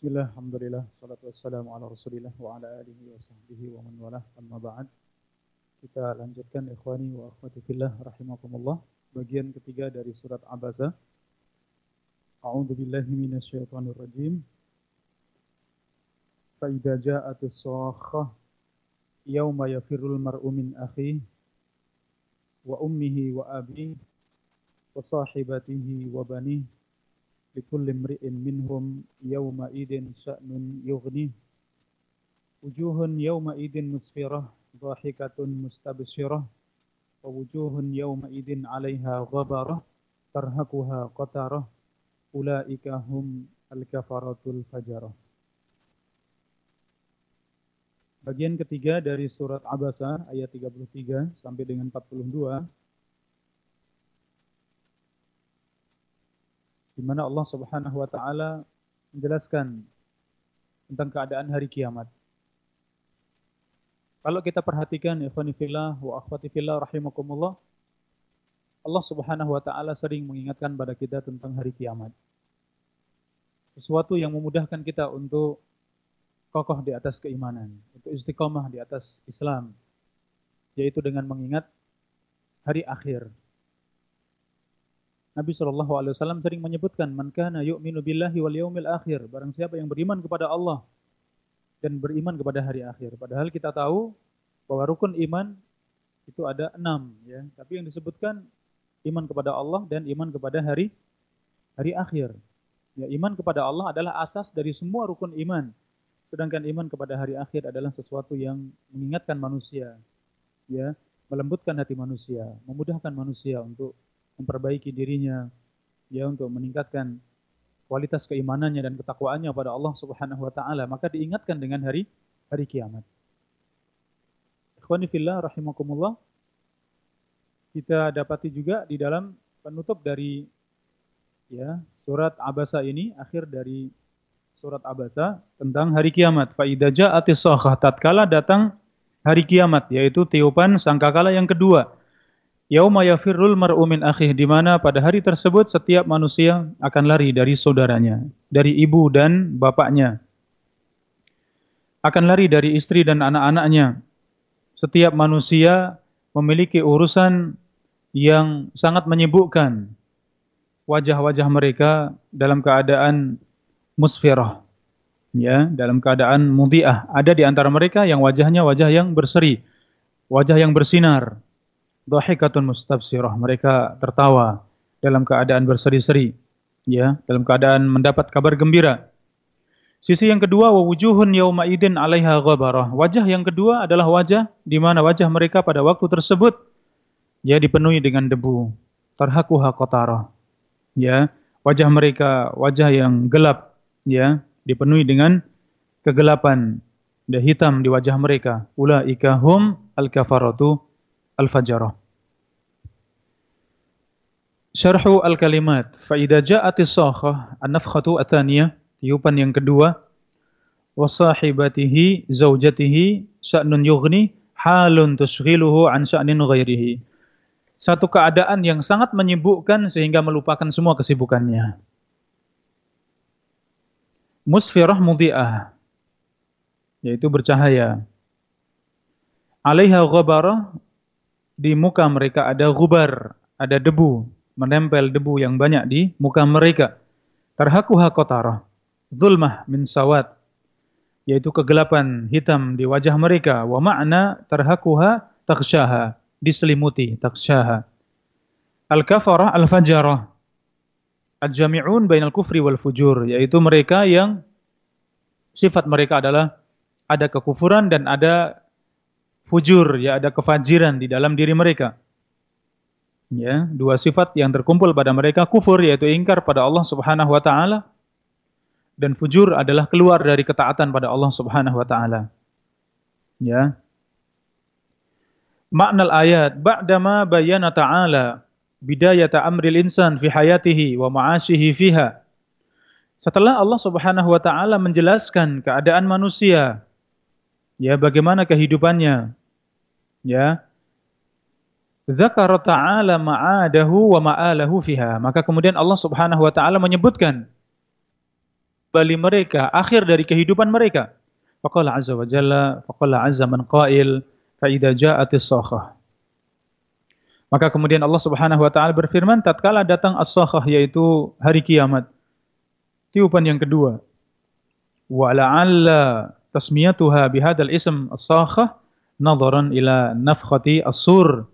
Bismillah, Alhamdulillah, salatu wassalamu ala rasulillah wa ala alihi wa sahbihi wa man walah. Amma ba'd. Kita lanjutkan ikhwani wa akhwati fillah rahimakumullah. Bagian ketiga dari surat Abasa A'udhu billahi minasyaitanir rajim. Fa'idha ja'atis sakhah Yawma yafirul mar'u min akhi Wa ummihi wa abi Wa sahibatihi wa banih لكل امرئ منهم يومئذ شأن يغنيه وجوه يومئذ مسفرة ضاحكة مستبشرة ووجوه يومئذ عليها غبرة ترهقها قترة أولئك هم الكفرة الفجرة Bagian ketiga dari surat Abasa ayat 33 sampai dengan 42 di mana Allah Subhanahu wa taala menjelaskan tentang keadaan hari kiamat. Kalau kita perhatikan ikhwani fillah wa akhwati fillah rahimakumullah, Allah Subhanahu wa taala sering mengingatkan pada kita tentang hari kiamat. Sesuatu yang memudahkan kita untuk kokoh di atas keimanan, untuk istiqomah di atas Islam, yaitu dengan mengingat hari akhir, Nabi Shallallahu Alaihi Wasallam sering menyebutkan, "Man kana yu'minu billahi wal yaumil akhir." Barang siapa yang beriman kepada Allah dan beriman kepada hari akhir. Padahal kita tahu bahwa rukun iman itu ada enam, ya. Tapi yang disebutkan iman kepada Allah dan iman kepada hari hari akhir. Ya, iman kepada Allah adalah asas dari semua rukun iman. Sedangkan iman kepada hari akhir adalah sesuatu yang mengingatkan manusia, ya, melembutkan hati manusia, memudahkan manusia untuk memperbaiki dirinya ya untuk meningkatkan kualitas keimanannya dan ketakwaannya pada Allah Subhanahu wa taala, maka diingatkan dengan hari hari kiamat. Ikhwani fillah rahimakumullah. Kita dapati juga di dalam penutup dari ya surat Abasa ini akhir dari surat Abasa tentang hari kiamat. Fa idza ja'atis tatkala datang hari kiamat yaitu tiupan sangkakala yang kedua Yauma yafirrul mar'u min akhih di mana pada hari tersebut setiap manusia akan lari dari saudaranya, dari ibu dan bapaknya. Akan lari dari istri dan anak-anaknya. Setiap manusia memiliki urusan yang sangat menyibukkan. Wajah-wajah mereka dalam keadaan musfirah. Ya, dalam keadaan mudhi'ah. Ada di antara mereka yang wajahnya wajah yang berseri, wajah yang bersinar dhahikatun mustabsirah. Mereka tertawa dalam keadaan berseri-seri, ya, dalam keadaan mendapat kabar gembira. Sisi yang kedua wujuhun yauma idin 'alaiha ghabarah. Wajah yang kedua adalah wajah di mana wajah mereka pada waktu tersebut ya dipenuhi dengan debu. Tarhaquha qatarah. Ya, wajah mereka wajah yang gelap ya, dipenuhi dengan kegelapan dan hitam di wajah mereka. Ulaika hum al-kafaratu al-fajarah. Syarhu al-kalimat. Fa'idha ja'atis sakhah an-nafkhatu yang kedua. Wasahibatihi zaujatihi sya'nun yughni halun tushghiluhu an sya'nin ghairihi. Satu keadaan yang sangat menyibukkan sehingga melupakan semua kesibukannya. Musfirah mudhi'ah. Yaitu bercahaya. Alaiha ghabarah. Di muka mereka ada gubar, ada debu menempel debu yang banyak di muka mereka. Tarhakuha kotarah, zulmah min sawat, yaitu kegelapan hitam di wajah mereka. Wa ma'na tarhakuha taksyaha, diselimuti taksyaha. Al-kafarah al-fajarah, al-jami'un bainal kufri wal fujur, yaitu mereka yang sifat mereka adalah ada kekufuran dan ada fujur, ya ada kefajiran di dalam diri mereka ya dua sifat yang terkumpul pada mereka kufur yaitu ingkar pada Allah Subhanahu wa taala dan fujur adalah keluar dari ketaatan pada Allah Subhanahu wa taala. Ya. Makna ayat ba'dama bayyana ta'ala bidayata amril insan fi hayatihi wa ma'ashihi fiha. Setelah Allah Subhanahu wa taala menjelaskan keadaan manusia ya bagaimana kehidupannya ya zakara ta'ala ma'adahu wa ma'alahu fiha. Maka kemudian Allah Subhanahu wa taala menyebutkan bali mereka akhir dari kehidupan mereka. Faqala azza wa jalla, faqala azza man qail, fa idza ja'atis sakhah. Maka kemudian Allah Subhanahu wa taala berfirman tatkala datang as-sakhah yaitu hari kiamat. Tiupan yang kedua. Wa la'alla tasmiyatuha bihadzal ism as-sakhah nadaran ila nafkhati as-sur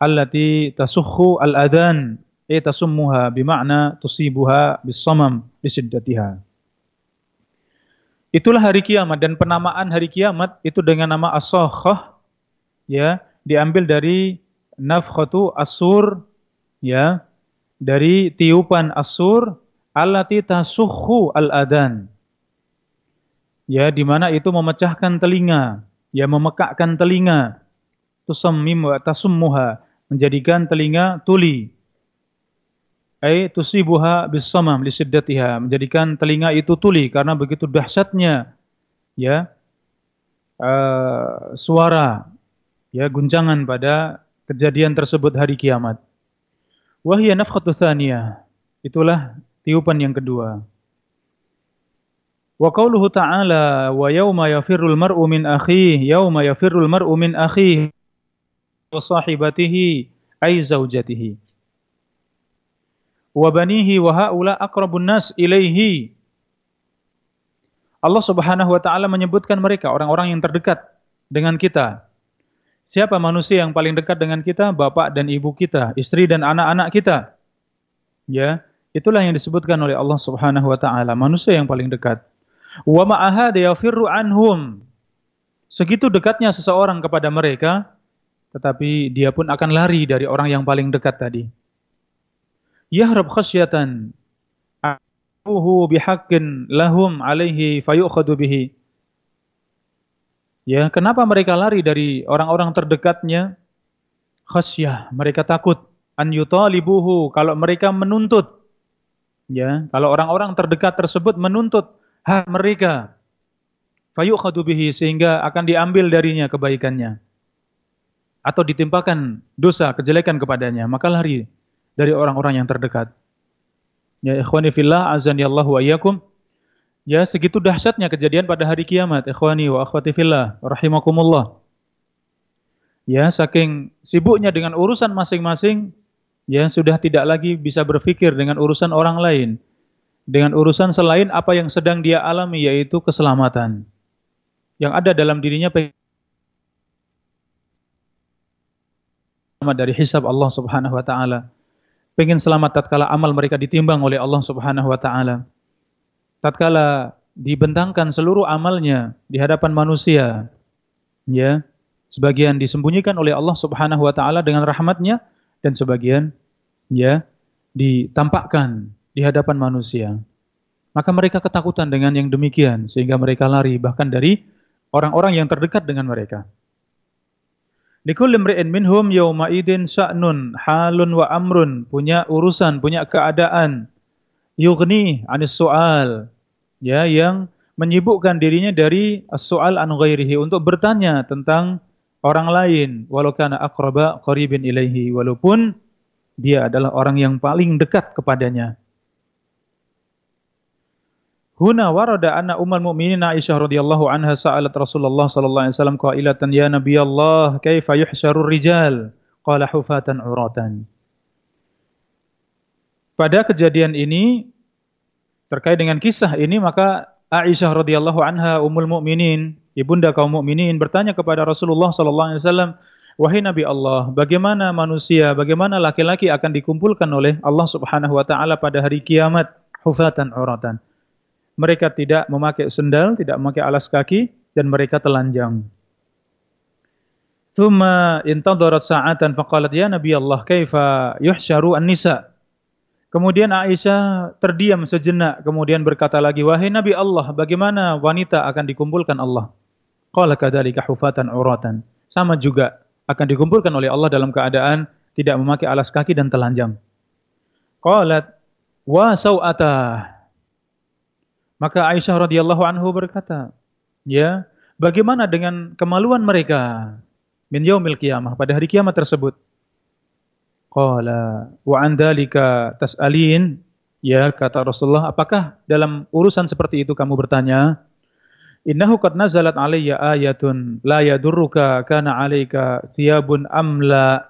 allati tasukhu al-adan ay tasummuha bima'na tusibuha bis-samam lisiddatiha. Itulah hari kiamat dan penamaan hari kiamat itu dengan nama as-sakhah ya diambil dari nafkhatu asur ya dari tiupan asur allati tasukhu al-adan. Ya di mana itu memecahkan telinga, ya memekakkan telinga. Tusammim wa tasummuha menjadikan telinga tuli. Ai tusibuha bisamam lisiddatiha, menjadikan telinga itu tuli karena begitu dahsyatnya ya uh, suara ya guncangan pada kejadian tersebut hari kiamat. Wahia nafkhatu tsaniyah. Itulah tiupan yang kedua. Wa qauluhu ta'ala wa yauma yafirrul mar'u min akhihi yauma yafirrul mar'u min akhihi wa sahibatihi ay zaujatihi wa banihi wa haula nas ilaihi. Allah Subhanahu wa taala menyebutkan mereka orang-orang yang terdekat dengan kita. Siapa manusia yang paling dekat dengan kita? Bapak dan ibu kita, istri dan anak-anak kita. Ya, itulah yang disebutkan oleh Allah Subhanahu wa taala, manusia yang paling dekat. Wa ma'aha anhum. Segitu dekatnya seseorang kepada mereka, tetapi dia pun akan lari dari orang yang paling dekat tadi yahrab khasyatan abuhu bihaqqin lahum alaihi fayukhadu bihi Ya, kenapa mereka lari dari orang-orang terdekatnya? Khasyah, mereka takut an yutalibuhu kalau mereka menuntut. Ya, kalau orang-orang terdekat tersebut menuntut hak mereka. Fayukhadu bihi sehingga akan diambil darinya kebaikannya. Atau ditimpakan dosa, kejelekan kepadanya, maka lari dari orang-orang yang terdekat. Ya ikhwani fillah azani wa iyyakum. Ya segitu dahsyatnya kejadian pada hari kiamat ikhwani wa akhwati fillah rahimakumullah. Ya saking sibuknya dengan urusan masing-masing ya sudah tidak lagi bisa berpikir dengan urusan orang lain. Dengan urusan selain apa yang sedang dia alami yaitu keselamatan. Yang ada dalam dirinya dari hisab Allah Subhanahu wa taala pengen selamat tatkala amal mereka ditimbang oleh Allah Subhanahu wa taala. Tatkala dibentangkan seluruh amalnya di hadapan manusia, ya, sebagian disembunyikan oleh Allah Subhanahu wa taala dengan rahmatnya dan sebagian ya ditampakkan di hadapan manusia. Maka mereka ketakutan dengan yang demikian sehingga mereka lari bahkan dari orang-orang yang terdekat dengan mereka. Likulli imri'in minhum yawma idin sya'nun halun wa amrun, punya urusan, punya keadaan. Yughni 'anis su'al. Ya, yang menyibukkan dirinya dari as-su'al an ghairihi untuk bertanya tentang orang lain walau kana aqraba qaribin ilaihi walaupun dia adalah orang yang paling dekat kepadanya. Huna warada anna ummul mu'minin Aisyah radhiyallahu anha sa'alat Rasulullah sallallahu alaihi wasallam qailatan ya Nabi Allah kaifa yuhsyarur rijal? Qala hufatan uratan. Pada kejadian ini terkait dengan kisah ini maka Aisyah radhiyallahu anha ummul mukminin, ibunda kaum mukminin bertanya kepada Rasulullah sallallahu alaihi wasallam, "Wahai Nabi Allah, bagaimana manusia, bagaimana laki-laki akan dikumpulkan oleh Allah Subhanahu wa taala pada hari kiamat hufatan uratan?" Mereka tidak memakai sendal, tidak memakai alas kaki, dan mereka telanjang. Thumma intadarat sa'atan faqalat ya Nabi Allah kaifa yuhsyaru an-nisa. Kemudian Aisyah terdiam sejenak kemudian berkata lagi wahai Nabi Allah bagaimana wanita akan dikumpulkan Allah? Qala kadzalika hufatan uratan. Sama juga akan dikumpulkan oleh Allah dalam keadaan tidak memakai alas kaki dan telanjang. Qalat wa sau'atah maka Aisyah radhiyallahu anhu berkata, ya, bagaimana dengan kemaluan mereka min yaumil qiyamah pada hari kiamat tersebut? Qala wa an dzalika tas'alin? Ya, kata Rasulullah, apakah dalam urusan seperti itu kamu bertanya? Innahu qad nazalat alayya ayatun la yadurruka kana alayka thiyabun amla.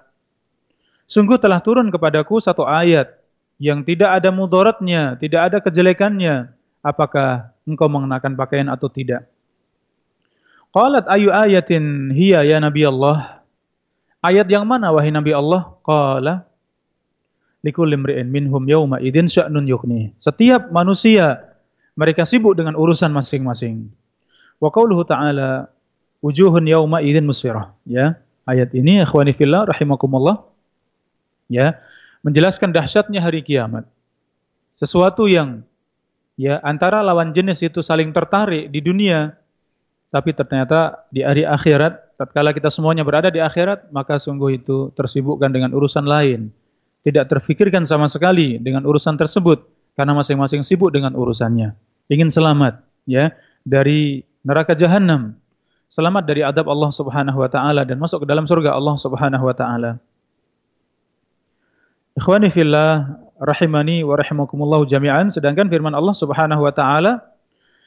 Sungguh telah turun kepadaku satu ayat yang tidak ada mudaratnya, tidak ada kejelekannya. Apakah engkau mengenakan pakaian atau tidak? Qalat ayu ayatin hiya ya Nabi Allah? Ayat yang mana wahai Nabi Allah? Qala likulli imri'in minhum yawma idzin sya'nun yughni. Setiap manusia mereka sibuk dengan urusan masing-masing. Wa qauluhu ta'ala wujuhun yawma idzin musfirah. Ya, ayat ini ikhwani fillah rahimakumullah ya, menjelaskan dahsyatnya hari kiamat. Sesuatu yang ya antara lawan jenis itu saling tertarik di dunia tapi ternyata di hari akhirat tatkala kita semuanya berada di akhirat maka sungguh itu tersibukkan dengan urusan lain tidak terfikirkan sama sekali dengan urusan tersebut karena masing-masing sibuk dengan urusannya. Ingin selamat ya dari neraka jahanam, selamat dari adab Allah Subhanahu wa taala dan masuk ke dalam surga Allah Subhanahu wa taala. Ikhwani fillah rahimani wa rahimakumullah jami'an. Sedangkan firman Allah Subhanahu wa taala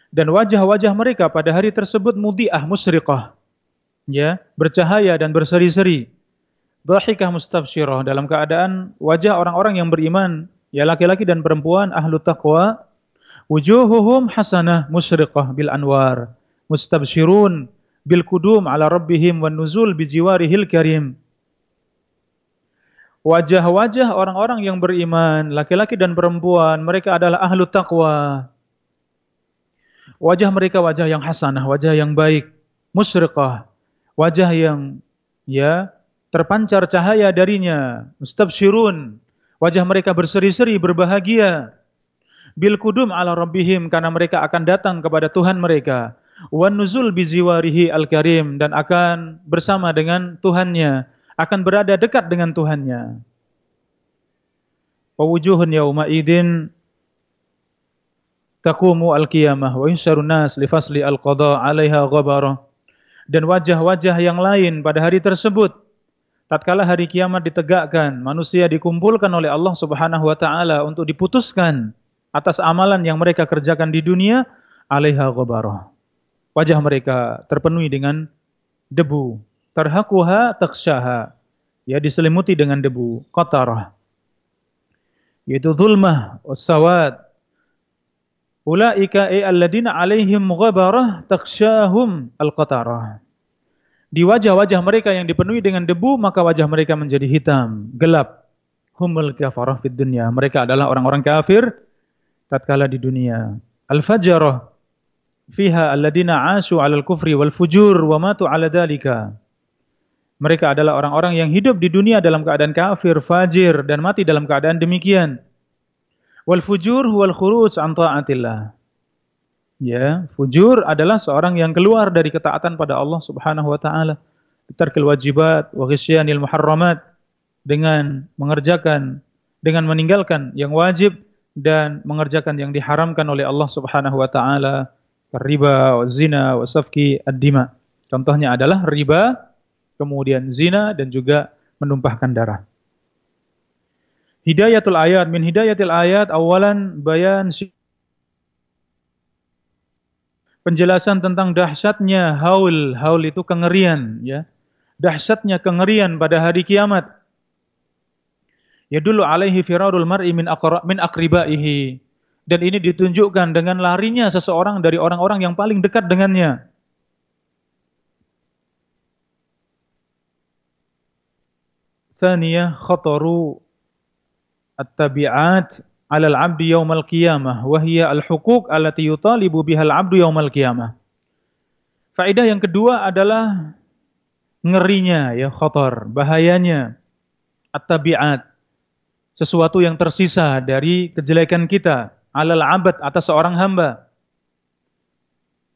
dan wajah-wajah mereka pada hari tersebut mudiah musriqah. Ya bercahaya dan berseri-seri. Dhahikah mustabsyirah. Dalam keadaan wajah orang-orang yang beriman, ya laki-laki dan perempuan ahlu taqwa, wujuhuhum hasanah musriqah bil anwar, mustabsyirun bil kudum ala rabbihim wan nuzul bi jiwarihil karim. Wajah-wajah orang-orang yang beriman, laki-laki dan perempuan, mereka adalah ahlu taqwa. Wajah mereka wajah yang hasanah, wajah yang baik, musriqah, wajah yang ya terpancar cahaya darinya. Mustabsyirun. Wajah mereka berseri-seri, berbahagia. Bil kudum ala rabbihim karena mereka akan datang kepada Tuhan mereka. Wan nuzul biziwarihi al-karim dan akan bersama dengan Tuhannya, akan berada dekat dengan Tuhannya. Wujuhun yauma idin taqumu al-qiyamah wa yunsharun li fasli al-qada 'alaiha ghabara. Dan wajah-wajah yang lain pada hari tersebut tatkala hari kiamat ditegakkan, manusia dikumpulkan oleh Allah Subhanahu wa taala untuk diputuskan atas amalan yang mereka kerjakan di dunia, alaiha ghabarah. Wajah mereka terpenuhi dengan debu, tarhaquha taksyaha. Ya diselimuti dengan debu, qatarah. Yaitu zulmah wasawad. Ulaika ay alladziina 'alaihim ghabarah taksyahum al-qatarah di wajah-wajah mereka yang dipenuhi dengan debu, maka wajah mereka menjadi hitam, gelap. Humul kafarah fid dunya. Mereka adalah orang-orang kafir tatkala di dunia. Al-fajarah fiha alladina 'ashu 'alal kufri wal fujur wa matu 'ala dalika. Mereka adalah orang-orang yang hidup di dunia dalam keadaan kafir, fajir dan mati dalam keadaan demikian. Wal fujur huwal khuruj an ta'atillah. Ya, fujur adalah seorang yang keluar dari ketaatan pada Allah Subhanahu wa taala. Tarkil wajibat wa ghasyanil muharramat dengan mengerjakan dengan meninggalkan yang wajib dan mengerjakan yang diharamkan oleh Allah Subhanahu wa taala, riba, zina, wa safki ad-dima. Contohnya adalah riba, kemudian zina dan juga menumpahkan darah. Hidayatul ayat min hidayatil ayat awalan bayan penjelasan tentang dahsyatnya haul. Haul itu kengerian, ya. Dahsyatnya kengerian pada hari kiamat. Ya dulu alaihi firarul mar'i min aqra min aqribaihi. Dan ini ditunjukkan dengan larinya seseorang dari orang-orang yang paling dekat dengannya. At-tabi'at alal abdi yaumal qiyamah wa hiya al huquq allati yutalibu bihal abdu yaumal qiyamah. Faedah yang kedua adalah ngerinya ya khotor, bahayanya at-tabi'at. Sesuatu yang tersisa dari kejelekan kita alal abad atas seorang hamba.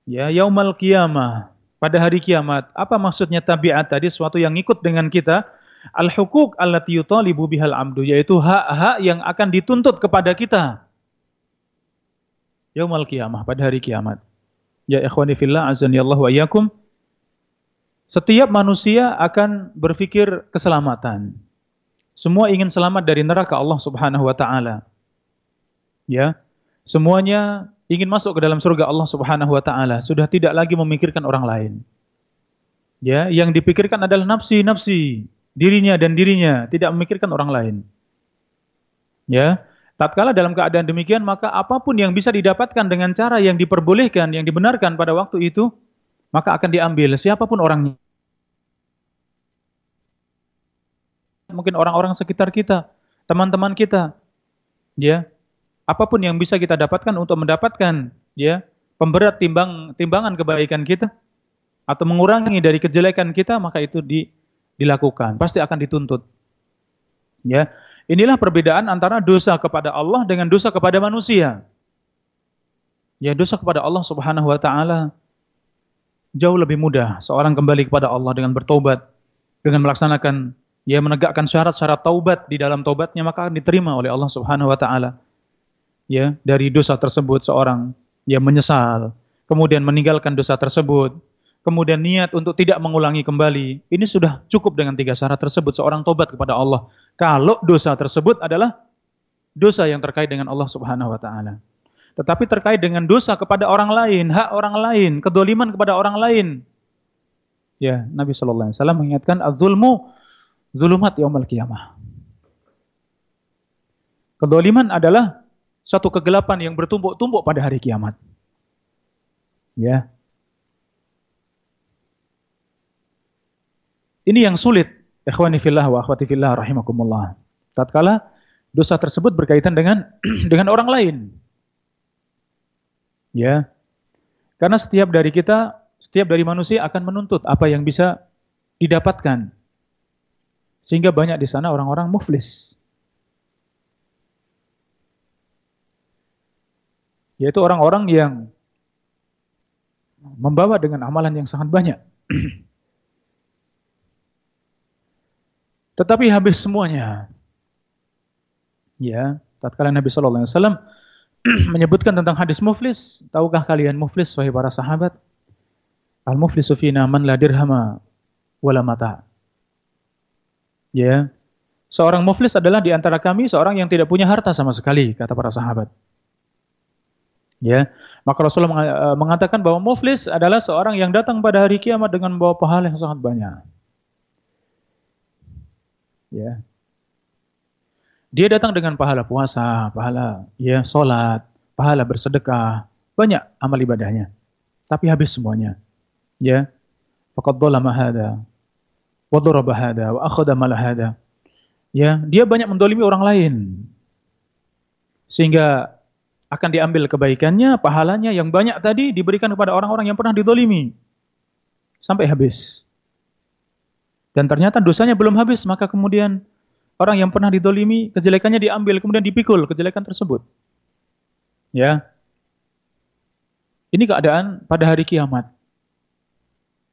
Ya, yaumal qiyamah, pada hari kiamat. Apa maksudnya tabiat tadi? Sesuatu yang ikut dengan kita Al-hukuk allati yutalibu bihal amdu yaitu hak-hak yang akan dituntut kepada kita. Yaumal kiamah pada hari kiamat. Ya ikhwani fillah azani Allah wa iyyakum. Setiap manusia akan berpikir keselamatan. Semua ingin selamat dari neraka Allah Subhanahu wa taala. Ya. Semuanya ingin masuk ke dalam surga Allah Subhanahu wa taala, sudah tidak lagi memikirkan orang lain. Ya, yang dipikirkan adalah nafsi-nafsi, dirinya dan dirinya, tidak memikirkan orang lain. Ya. Tatkala dalam keadaan demikian, maka apa pun yang bisa didapatkan dengan cara yang diperbolehkan, yang dibenarkan pada waktu itu, maka akan diambil siapa pun orangnya. Mungkin orang-orang sekitar kita, teman-teman kita, ya, apa pun yang bisa kita dapatkan untuk mendapatkan, ya, pemberat timbang timbangan kebaikan kita atau mengurangi dari kejelekan kita, maka itu di, dilakukan, pasti akan dituntut. Ya, Inilah perbedaan antara dosa kepada Allah dengan dosa kepada manusia. Ya dosa kepada Allah Subhanahu wa taala jauh lebih mudah seorang kembali kepada Allah dengan bertobat, dengan melaksanakan ya menegakkan syarat-syarat taubat di dalam taubatnya maka akan diterima oleh Allah Subhanahu wa taala. Ya, dari dosa tersebut seorang ya menyesal, kemudian meninggalkan dosa tersebut, kemudian niat untuk tidak mengulangi kembali, ini sudah cukup dengan tiga syarat tersebut seorang tobat kepada Allah. Kalau dosa tersebut adalah dosa yang terkait dengan Allah Subhanahu wa taala. Tetapi terkait dengan dosa kepada orang lain, hak orang lain, kedoliman kepada orang lain. Ya, Nabi sallallahu alaihi wasallam mengingatkan az-zulmu zulumat yaumil qiyamah. Kedoliman adalah satu kegelapan yang bertumpuk-tumpuk pada hari kiamat. Ya, Ini yang sulit, ikhwani fillah wa akhwati fillah rahimakumullah. Tatkala dosa tersebut berkaitan dengan dengan orang lain. Ya. Karena setiap dari kita, setiap dari manusia akan menuntut apa yang bisa didapatkan. Sehingga banyak di sana orang-orang muflis. Yaitu orang-orang yang membawa dengan amalan yang sangat banyak. Tetapi habis semuanya. Ya, tatkala Nabi sallallahu alaihi wasallam menyebutkan tentang hadis muflis, tahukah kalian muflis wahai para sahabat? Al muflisu fina man la dirhama wala mata. Ya. Seorang muflis adalah di antara kami seorang yang tidak punya harta sama sekali, kata para sahabat. Ya, maka Rasulullah eh, mengatakan bahwa muflis adalah seorang yang datang pada hari kiamat dengan membawa pahala yang sangat banyak. Ya. Dia datang dengan pahala puasa, pahala ya salat, pahala bersedekah, banyak amal ibadahnya. Tapi habis semuanya. Ya. Faqad dhalama hada wa daraba hada wa akhadha mal hada. Ya, dia banyak mendolimi orang lain. Sehingga akan diambil kebaikannya, pahalanya yang banyak tadi diberikan kepada orang-orang yang pernah didolimi. Sampai habis. Dan ternyata dosanya belum habis, maka kemudian orang yang pernah didolimi, kejelekannya diambil, kemudian dipikul kejelekan tersebut. Ya. Ini keadaan pada hari kiamat.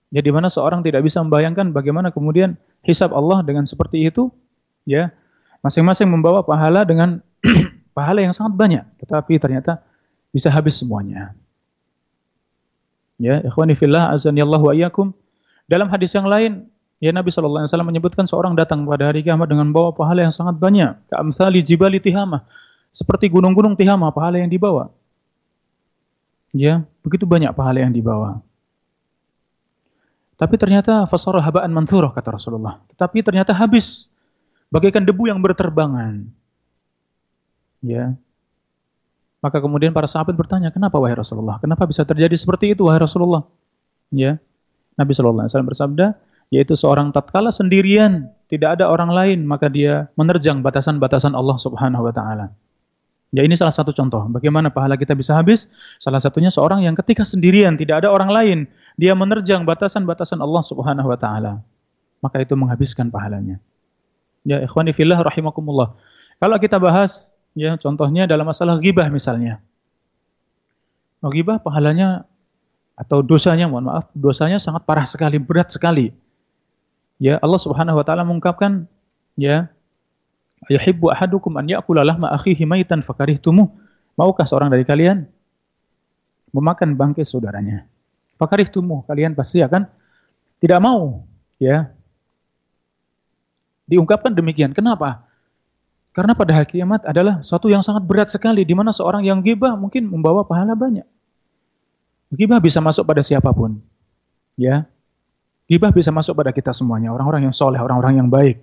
Ya, di mana seorang tidak bisa membayangkan bagaimana kemudian hisab Allah dengan seperti itu, ya. Masing-masing membawa pahala dengan pahala yang sangat banyak, tetapi ternyata bisa habis semuanya. Ya, ikhwani fillah azani Allah wa iyyakum. Dalam hadis yang lain Ya Nabi Shallallahu Alaihi Wasallam menyebutkan seorang datang pada hari kiamat dengan bawa pahala yang sangat banyak. Kamsali jibali tihama. Seperti gunung-gunung tihama, pahala yang dibawa. Ya, begitu banyak pahala yang dibawa. Tapi ternyata fasara habaan mansurah kata Rasulullah. Tetapi ternyata habis bagaikan debu yang berterbangan. Ya. Maka kemudian para sahabat bertanya, "Kenapa wahai Rasulullah? Kenapa bisa terjadi seperti itu wahai Rasulullah?" Ya. Nabi sallallahu alaihi wasallam bersabda, yaitu seorang tatkala sendirian, tidak ada orang lain, maka dia menerjang batasan-batasan Allah Subhanahu wa taala. Ya ini salah satu contoh bagaimana pahala kita bisa habis. Salah satunya seorang yang ketika sendirian tidak ada orang lain, dia menerjang batasan-batasan Allah Subhanahu wa taala. Maka itu menghabiskan pahalanya. Ya ikhwani fillah rahimakumullah. Kalau kita bahas ya contohnya dalam masalah ghibah misalnya. Oh, ghibah pahalanya atau dosanya mohon maaf, dosanya sangat parah sekali, berat sekali. Ya, Allah Subhanahu wa taala mengungkapkan ya Yuhibbu ahadukum an ya'kula lahma akhihi maitan fakarihtumuh. Maukah seorang dari kalian memakan bangkai saudaranya? Fakarihtumuh, kalian pasti akan tidak mau, ya. Diungkapkan demikian. Kenapa? Karena pada hari kiamat adalah suatu yang sangat berat sekali di mana seorang yang gibah mungkin membawa pahala banyak. Gibah bisa masuk pada siapa pun. Ya. Gibah bisa masuk pada kita semuanya, orang-orang yang soleh, orang-orang yang baik.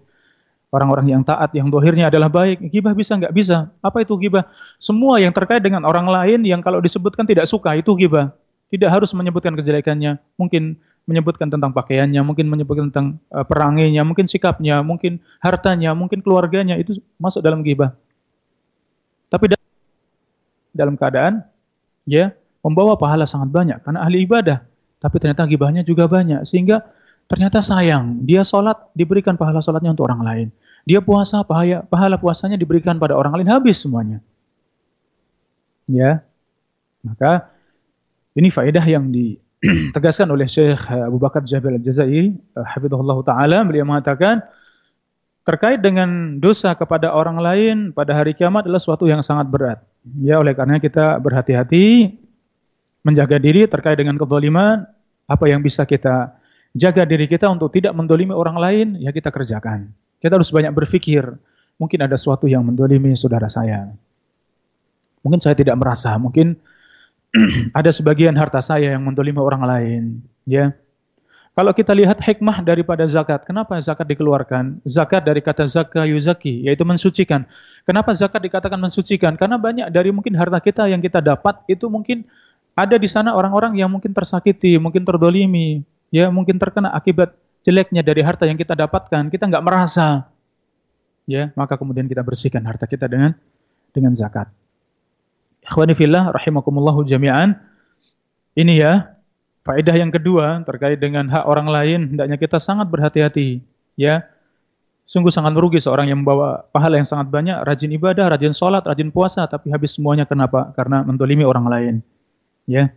Orang-orang yang taat, yang dohirnya adalah baik. Gibah bisa nggak bisa? Apa itu gibah? Semua yang terkait dengan orang lain yang kalau disebutkan tidak suka, itu gibah. Tidak harus menyebutkan kejelekannya. Mungkin menyebutkan tentang pakaiannya, mungkin menyebutkan tentang uh, perangainya, mungkin sikapnya, mungkin hartanya, mungkin keluarganya itu masuk dalam gibah. Tapi dalam keadaan ya membawa pahala sangat banyak karena ahli ibadah, tapi ternyata gibahnya juga banyak sehingga ternyata sayang dia sholat diberikan pahala sholatnya untuk orang lain, dia puasa pahala, pahala puasanya diberikan pada orang lain habis semuanya. Ya, maka ini faedah yang di tegaskan oleh Syekh Abu Bakar Jabir Al-Jazairi, eh, taala, beliau mengatakan terkait dengan dosa kepada orang lain pada hari kiamat adalah suatu yang sangat berat. Ya, oleh karena kita berhati-hati menjaga diri terkait dengan kezaliman, apa yang bisa kita jaga diri kita untuk tidak mendolimi orang lain, ya kita kerjakan. Kita harus banyak berpikir, mungkin ada sesuatu yang mendolimi saudara saya. Mungkin saya tidak merasa, mungkin ada sebagian harta saya yang mendolimi orang lain, ya. Kalau kita lihat hikmah daripada zakat, kenapa zakat dikeluarkan? Zakat dari kata zakka yuzaki, yaitu mensucikan. Kenapa zakat dikatakan mensucikan? Karena banyak dari mungkin harta kita yang kita dapat itu mungkin ada di sana orang-orang yang mungkin tersakiti, mungkin terdolimi, ya mungkin terkena akibat jeleknya dari harta yang kita dapatkan. Kita nggak merasa, ya maka kemudian kita bersihkan harta kita dengan dengan zakat. Ikhwani rahimakumullahu jami'an. Ini ya, faedah yang kedua terkait dengan hak orang lain, hendaknya kita sangat berhati-hati, ya. Sungguh sangat merugi seorang yang membawa pahala yang sangat banyak, rajin ibadah, rajin sholat, rajin puasa, tapi habis semuanya kenapa? Karena mendolimi orang lain. Ya.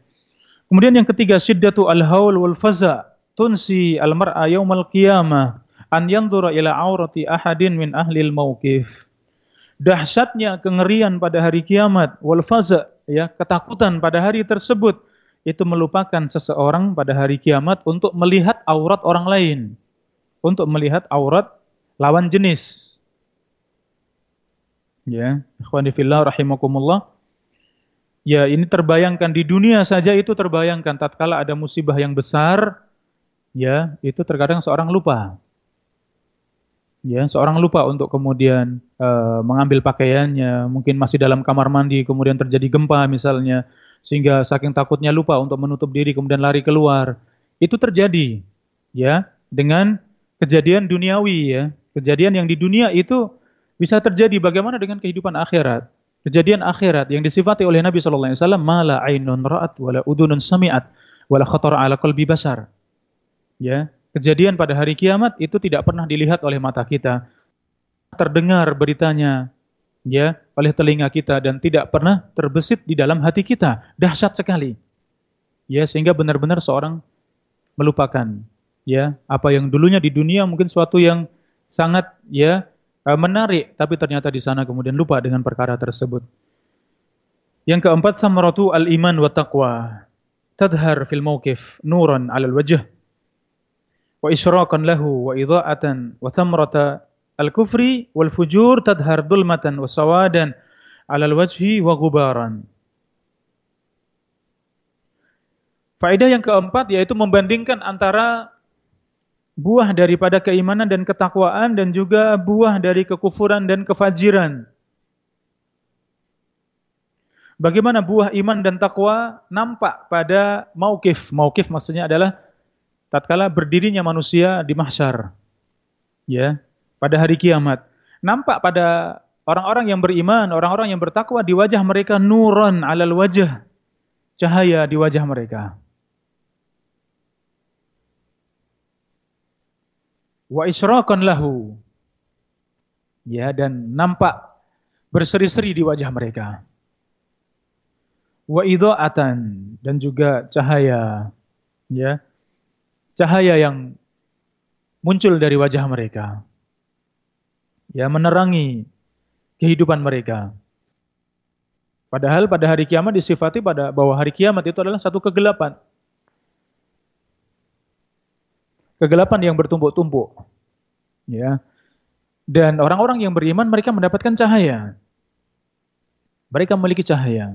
Kemudian yang ketiga, syiddatu al-haul wal faza tunsi al-mar'a yaumal qiyamah an yanzura ila aurati ahadin min ahli al-mauqif dahsyatnya kengerian pada hari kiamat wal faza ya ketakutan pada hari tersebut itu melupakan seseorang pada hari kiamat untuk melihat aurat orang lain. Untuk melihat aurat lawan jenis. Ya ikhwani fillah rahimakumullah ya ini terbayangkan di dunia saja itu terbayangkan tatkala ada musibah yang besar ya itu terkadang seorang lupa ya seorang lupa untuk kemudian uh, mengambil pakaiannya, mungkin masih dalam kamar mandi, kemudian terjadi gempa misalnya, sehingga saking takutnya lupa untuk menutup diri, kemudian lari keluar. Itu terjadi, ya, dengan kejadian duniawi, ya, kejadian yang di dunia itu bisa terjadi. Bagaimana dengan kehidupan akhirat? Kejadian akhirat yang disifati oleh Nabi Shallallahu Alaihi Wasallam, mala ainun raat, wala udunun samiat, wala khatar ala qalbi basar. Ya, Kejadian pada hari kiamat itu tidak pernah dilihat oleh mata kita. Terdengar beritanya ya oleh telinga kita dan tidak pernah terbesit di dalam hati kita. Dahsyat sekali. Ya, sehingga benar-benar seorang melupakan ya apa yang dulunya di dunia mungkin suatu yang sangat ya menarik tapi ternyata di sana kemudian lupa dengan perkara tersebut. Yang keempat samaratu al-iman wa taqwa. Tadhar fil mawqif nuran 'alal wajh wa isyraqan lahu wa idha'atan wa thamrata al-kufri wal fujur tadhar dulmatan wa sawadan al-wajhi wa ghubaran. Faedah yang keempat yaitu membandingkan antara buah daripada keimanan dan ketakwaan dan juga buah dari kekufuran dan kefajiran. Bagaimana buah iman dan takwa nampak pada maukif. Maukif maksudnya adalah tatkala berdirinya manusia di mahsyar ya pada hari kiamat nampak pada orang-orang yang beriman orang-orang yang bertakwa di wajah mereka nuron alal wajah cahaya di wajah mereka wa isyraqan lahu ya dan nampak berseri-seri di wajah mereka wa idha'atan dan juga cahaya ya cahaya yang muncul dari wajah mereka. Ya, menerangi kehidupan mereka. Padahal pada hari kiamat disifati pada bahwa hari kiamat itu adalah satu kegelapan. Kegelapan yang bertumpuk-tumpuk. Ya. Dan orang-orang yang beriman mereka mendapatkan cahaya. Mereka memiliki cahaya.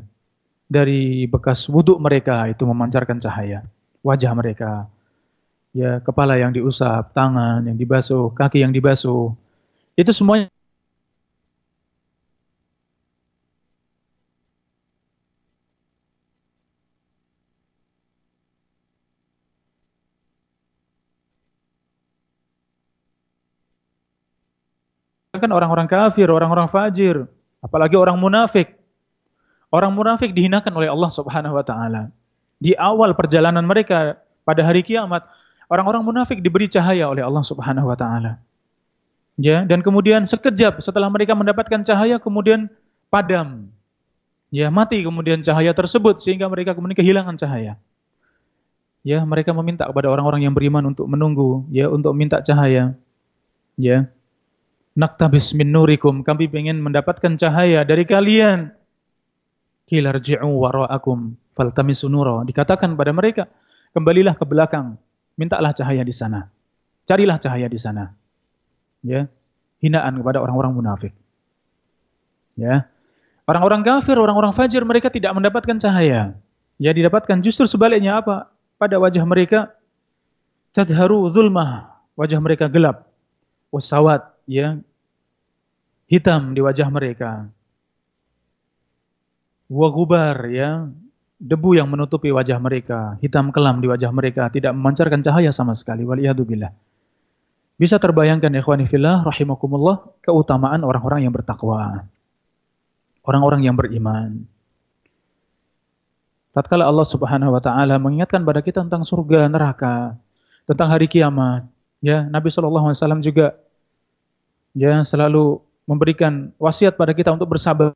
Dari bekas wudhu mereka itu memancarkan cahaya. Wajah mereka. Ya, kepala yang diusap, tangan yang dibasuh, kaki yang dibasuh. Itu semuanya kan orang-orang kafir, orang-orang fajir, apalagi orang munafik. Orang munafik dihinakan oleh Allah Subhanahu wa taala. Di awal perjalanan mereka pada hari kiamat, orang-orang munafik diberi cahaya oleh Allah Subhanahu wa taala. Ya, dan kemudian sekejap setelah mereka mendapatkan cahaya kemudian padam. Ya, mati kemudian cahaya tersebut sehingga mereka kemudian kehilangan cahaya. Ya, mereka meminta kepada orang-orang yang beriman untuk menunggu, ya, untuk minta cahaya. Ya naktabis min nurikum, kami ingin mendapatkan cahaya dari kalian. Kilarji'u wara'akum faltamisu nura. Dikatakan pada mereka, kembalilah ke belakang, mintalah cahaya di sana. Carilah cahaya di sana. Ya. Hinaan kepada orang-orang munafik. Ya. Orang-orang kafir, orang-orang fajir mereka tidak mendapatkan cahaya. Ya didapatkan justru sebaliknya apa? Pada wajah mereka tadharu zulmah, wajah mereka gelap. Wasawat, ya hitam di wajah mereka. Wagubar ya, debu yang menutupi wajah mereka, hitam kelam di wajah mereka, tidak memancarkan cahaya sama sekali. Waliyadubillah. Bisa terbayangkan ikhwani fillah rahimakumullah keutamaan orang-orang yang bertakwa. Orang-orang yang beriman. Tatkala Allah Subhanahu wa taala mengingatkan pada kita tentang surga, neraka, tentang hari kiamat, ya, Nabi sallallahu alaihi wasallam juga ya selalu memberikan wasiat pada kita untuk bersabar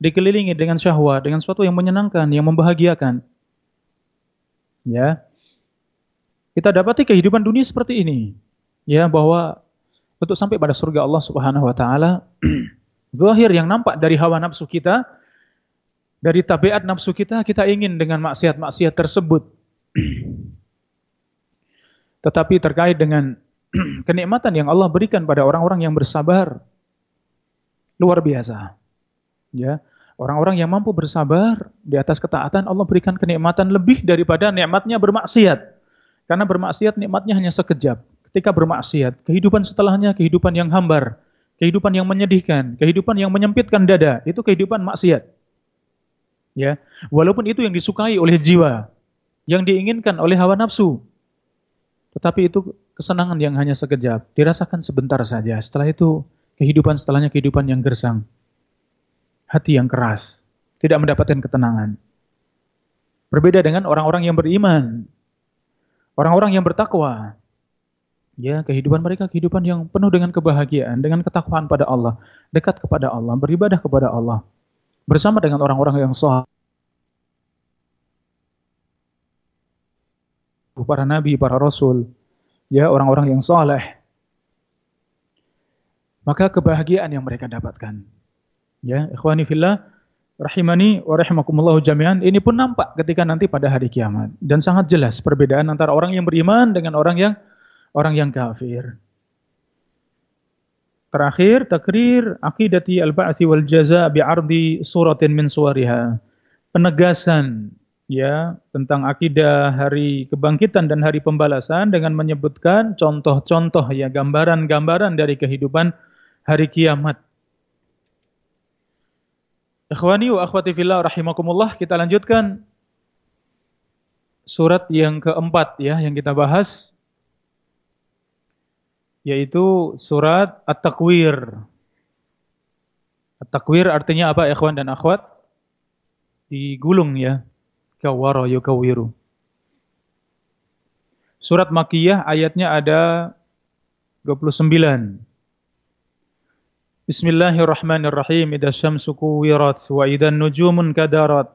dikelilingi dengan syahwat, dengan sesuatu yang menyenangkan, yang membahagiakan. Ya. Kita dapati kehidupan dunia seperti ini. Ya, bahwa untuk sampai pada surga Allah Subhanahu wa taala, zahir yang nampak dari hawa nafsu kita, dari tabiat nafsu kita, kita ingin dengan maksiat-maksiat tersebut. Tetapi terkait dengan kenikmatan yang Allah berikan pada orang-orang yang bersabar, luar biasa. Ya, orang-orang yang mampu bersabar di atas ketaatan Allah berikan kenikmatan lebih daripada nikmatnya bermaksiat. Karena bermaksiat nikmatnya hanya sekejap ketika bermaksiat, kehidupan setelahnya kehidupan yang hambar, kehidupan yang menyedihkan, kehidupan yang menyempitkan dada, itu kehidupan maksiat. Ya, walaupun itu yang disukai oleh jiwa, yang diinginkan oleh hawa nafsu. Tetapi itu kesenangan yang hanya sekejap, dirasakan sebentar saja. Setelah itu kehidupan setelahnya kehidupan yang gersang. Hati yang keras, tidak mendapatkan ketenangan. Berbeda dengan orang-orang yang beriman. Orang-orang yang bertakwa, Ya, kehidupan mereka kehidupan yang penuh dengan kebahagiaan, dengan ketakwaan pada Allah, dekat kepada Allah, beribadah kepada Allah, bersama dengan orang-orang yang sah. Para nabi, para rasul, ya orang-orang yang soleh. Maka kebahagiaan yang mereka dapatkan. Ya, ikhwani fillah, rahimani wa rahimakumullah jami'an, ini pun nampak ketika nanti pada hari kiamat. Dan sangat jelas perbedaan antara orang yang beriman dengan orang yang orang yang kafir. Terakhir, takrir akidati al-ba'thi wal jaza bi'ardi suratin min suwariha. Penegasan ya tentang akidah hari kebangkitan dan hari pembalasan dengan menyebutkan contoh-contoh ya gambaran-gambaran dari kehidupan hari kiamat. Ikhwani wa akhwati fillah rahimakumullah, kita lanjutkan surat yang keempat ya yang kita bahas yaitu surat At-Takwir. At-Takwir artinya apa ikhwan dan akhwat? Digulung ya. Kawara yukawiru. Surat Makiyah ayatnya ada 29. Bismillahirrahmanirrahim. Idza syamsu kuwirat wa idan nujumun kadarat.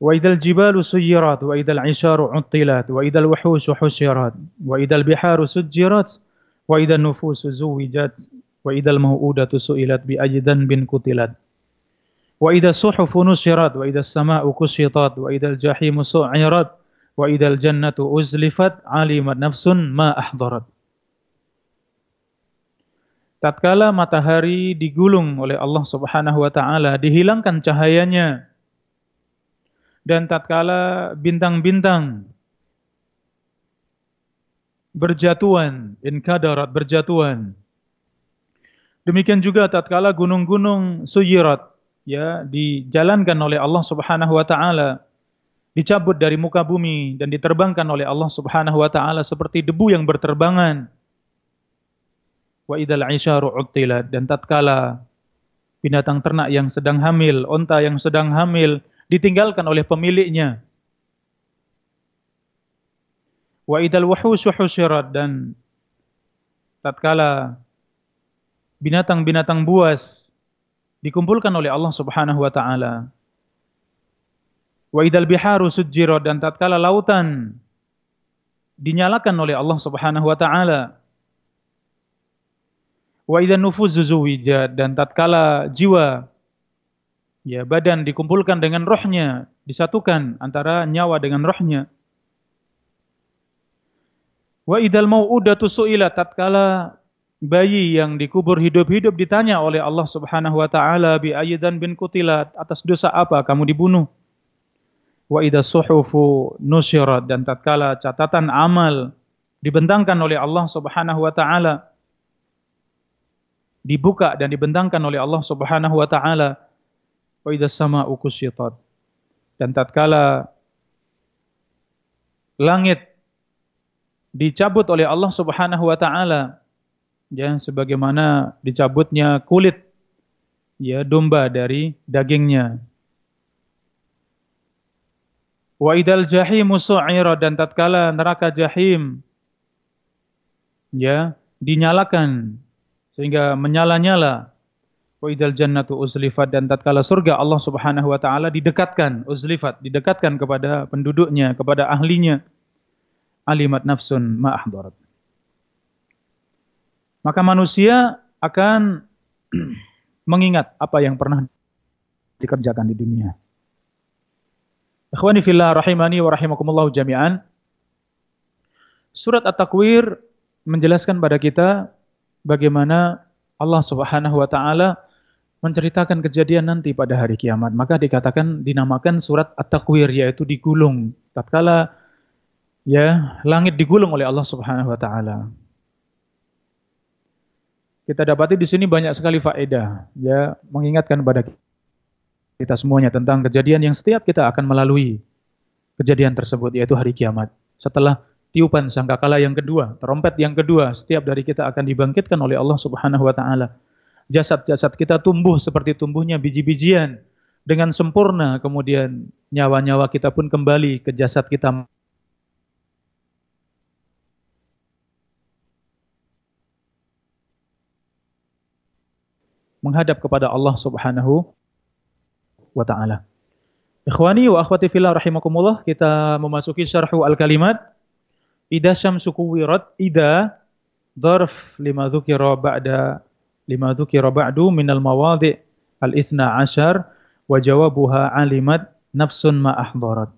وإذا الجبال سيرت وإذا العشار عطلت وإذا الوحوش حشرت وإذا البحار سجرت وإذا النفوس زوجت وإذا الموءودة سئلت بأي ذنب قتلت وإذا الصحف نشرت وإذا السماء كشطت وإذا الجحيم سعرت وإذا الجنة أزلفت علمت نفس ما أحضرت tatkala matahari digulung oleh Allah Subhanahu wa taala, dihilangkan cahayanya. Dan tatkala bintang-bintang berjatuhan, inkadarat berjatuhan. Demikian juga tatkala gunung-gunung suyirat ya dijalankan oleh Allah Subhanahu wa taala dicabut dari muka bumi dan diterbangkan oleh Allah Subhanahu wa taala seperti debu yang berterbangan wa idal isyaru uttilat dan tatkala binatang ternak yang sedang hamil, onta yang sedang hamil ditinggalkan oleh pemiliknya. Wa idal wuhusyu husyirat dan tatkala binatang-binatang buas dikumpulkan oleh Allah Subhanahu wa taala. Wa idal biharu sujjirat dan tatkala lautan dinyalakan oleh Allah Subhanahu wa taala. Wa idzan nufuzu zuwijat dan tatkala jiwa ya badan dikumpulkan dengan rohnya, disatukan antara nyawa dengan rohnya. Wa idzal mau'udatu su'ila tatkala bayi yang dikubur hidup-hidup ditanya oleh Allah Subhanahu wa taala bi ayyidan bin kutilat atas dosa apa kamu dibunuh? Wa idza suhufu nusyirat dan tatkala catatan amal dibentangkan oleh Allah Subhanahu wa taala dibuka dan dibentangkan oleh Allah Subhanahu wa taala. Wa idza kusyitat. Dan tatkala langit dicabut oleh Allah Subhanahu wa taala ya sebagaimana dicabutnya kulit ya domba dari dagingnya. Wa idal su'ira dan tatkala neraka jahim ya dinyalakan sehingga menyala-nyala. Wa idal jannatu uzlifat dan tatkala surga Allah Subhanahu wa taala didekatkan uzlifat didekatkan kepada penduduknya kepada ahlinya. Alimat nafsun ma ahdarat. Maka manusia akan mengingat apa yang pernah dikerjakan di dunia. Ikhwani fillah rahimani wa rahimakumullah jami'an. Surat At-Takwir menjelaskan pada kita bagaimana Allah Subhanahu wa taala menceritakan kejadian nanti pada hari kiamat. Maka dikatakan dinamakan surat At-Takwir yaitu digulung. Tatkala ya langit digulung oleh Allah Subhanahu wa taala. Kita dapati di sini banyak sekali faedah ya mengingatkan pada kita semuanya tentang kejadian yang setiap kita akan melalui kejadian tersebut yaitu hari kiamat. Setelah tiupan sangkakala yang kedua, terompet yang kedua, setiap dari kita akan dibangkitkan oleh Allah Subhanahu wa taala. Jasad-jasad kita tumbuh seperti tumbuhnya biji-bijian dengan sempurna, kemudian nyawa-nyawa kita pun kembali ke jasad kita menghadap kepada Allah Subhanahu wa taala. Ikhwani wa akhwati fillah rahimakumullah, kita memasuki syarhu al-kalimat Ida syamsu kuwirat ida dharf lima dzukira ba'da lima dzukira ba'du minal mawadi' al-ithna ashar wa jawabuha alimat nafsun ma ahdarat.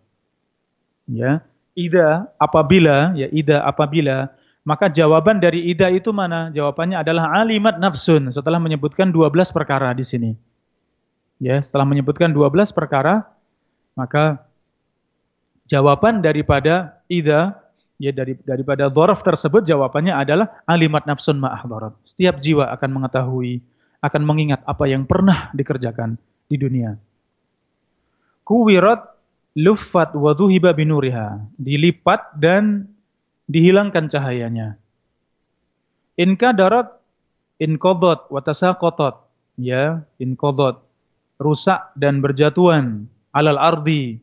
Ya, ida apabila ya ida apabila maka jawaban dari ida itu mana? Jawabannya adalah alimat nafsun setelah menyebutkan 12 perkara di sini. Ya, setelah menyebutkan 12 perkara maka jawaban daripada ida ya dari daripada dhorof tersebut jawabannya adalah alimat nafsun ma'ahdarat. Setiap jiwa akan mengetahui, akan mengingat apa yang pernah dikerjakan di dunia. Kuwirat luffat wa dhuhiba binuriha. Dilipat dan dihilangkan cahayanya. In kadarat in qadhat wa tasaqatat. Ya, in qadhat rusak dan berjatuhan alal ardi